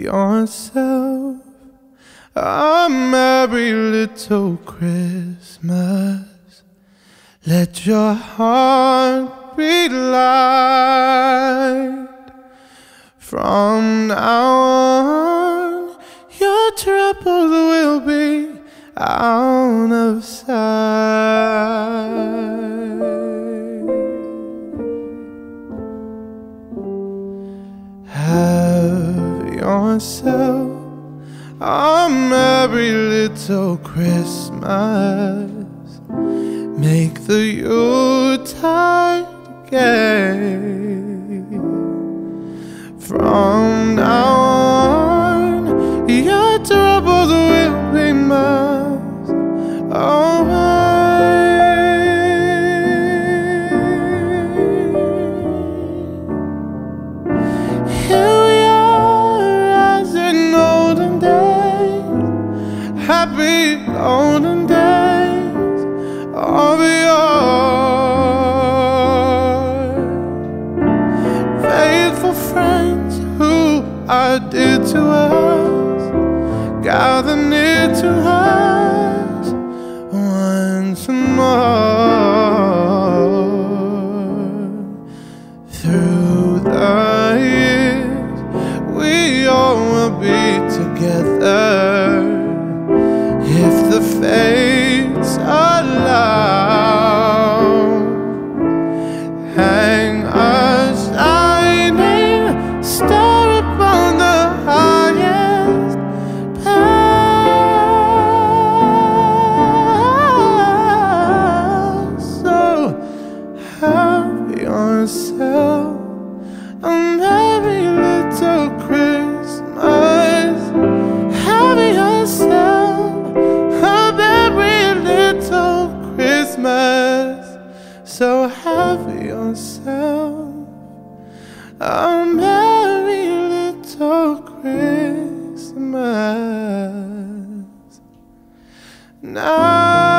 yourself a merry little Christmas. Let your heart be light. From now on, your troubles will be out Yourself a merry little Christmas. Make the Yuletide gay. Faithful friends who are dear to us, gather near to us So have yourself a merry little Christmas. Now